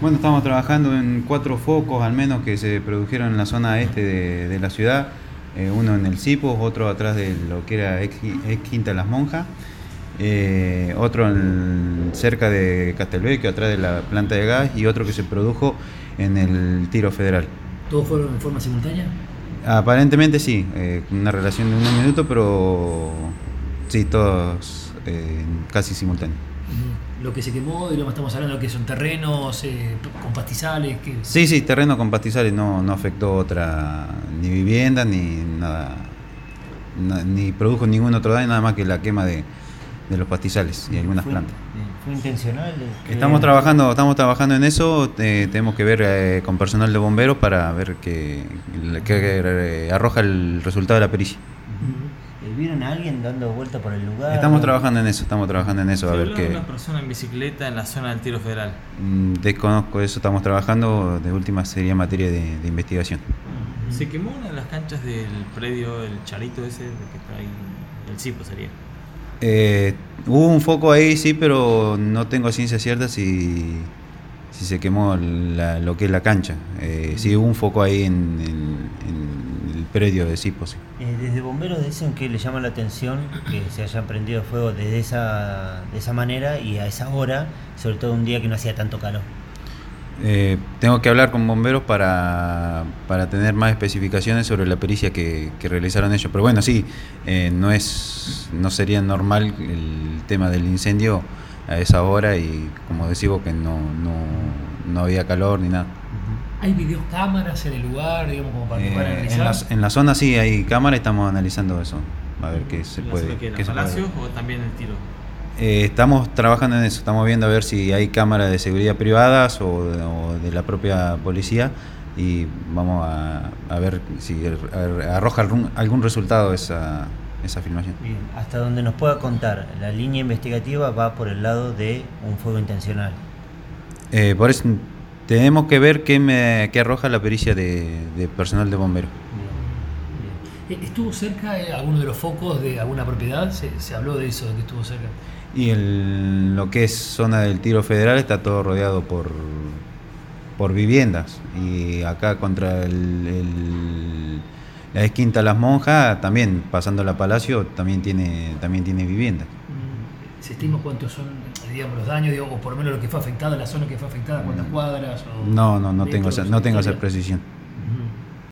Bueno, estamos trabajando en cuatro focos al menos que se produjeron en la zona este de, de la ciudad. Eh, uno en el Cipos, otro atrás de lo que era ex, ex Quinta Las Monjas, eh, otro en- cerca de Castelvecchio, atrás de la planta de gas, y otro que se produjo en el tiro federal. ¿Todos fueron en forma simultánea? Aparentemente sí, eh, una relación de un minuto, pero sí, todos eh, casi simultáneos. Lo que se quemó, digamos, estamos hablando que son terrenos eh, con pastizales. Que... Sí, sí, terreno con pastizales no, no afectó otra, ni vivienda, ni nada, na- ni produjo ningún otro daño, nada más que la quema de, de los pastizales y algunas ¿Fue, plantas. eh, ¿Fue intencional? Estamos que- trabajando, estamos trabajando en eso, eh, tenemos que ver eh, con personal de bomberos para ver que, que, eh, arroja el resultado de la pericia. ¿Vieron a alguien dando vuelta por el lugar? Estamos trabajando en eso, estamos trabajando en eso, a Se ver habló de qué. una persona en bicicleta en la zona del tiro federal. Mm, Desconozco eso, estamos trabajando, de última sería materia de, de investigación. Se quemó una de las canchas del predio, el charito ese que está ahí, el Cipo sería. Eh, hubo un foco ahí, sí, pero no tengo ciencia cierta si, si se quemó la- lo que es la cancha. Eh, sí, hubo un foco ahí en, en- de. Eh, desde bomberos dicen que le llama la atención que se hayan prendido fuego desde esa, de esa manera y a esa hora, sobre todo un día que no hacía tanto calor. Eh, tengo que hablar con bomberos para, para tener más especificaciones sobre la pericia que, que realizaron ellos. Pero bueno, sí, eh, no, es, no sería normal el tema del incendio a esa hora y como decimos que no, no, no había calor ni nada. ¿Hay videocámaras en el lugar, digamos, como para Eh, en, analizar? la, en la zona sí hay cámara y estamos analizando eso. A ver qué se ¿La puede. zona que era qué se puede Palacios ver. o también el tiro? Eh, estamos trabajando en eso, estamos viendo a ver si hay cámaras de seguridad privadas o de, o de la propia policía y vamos a, a ver si ar- arroja algún, algún resultado esa, esa filmación. Bien, hasta donde nos pueda contar, la línea investigativa va por el lado de un fuego intencional. Eh, por eso tenemos que ver qué, me, qué arroja la pericia de, de personal de bomberos. ¿Estuvo cerca eh, alguno de los focos de alguna propiedad? ¿Se, se habló de eso, de que estuvo cerca? Y el, lo que es zona del tiro federal está todo rodeado por, por viviendas. Y acá contra el, el- la esquinta Las Monjas, también pasando la Palacio, también tiene, también tiene viviendas. Mm, ¿Se estima cuántos son, digamos, los daños, digo, o por lo menos lo que fue afectado, la zona que fue afectada, cuántas cuadras? O No, no, no tengo, esa, no tengo esa precisión.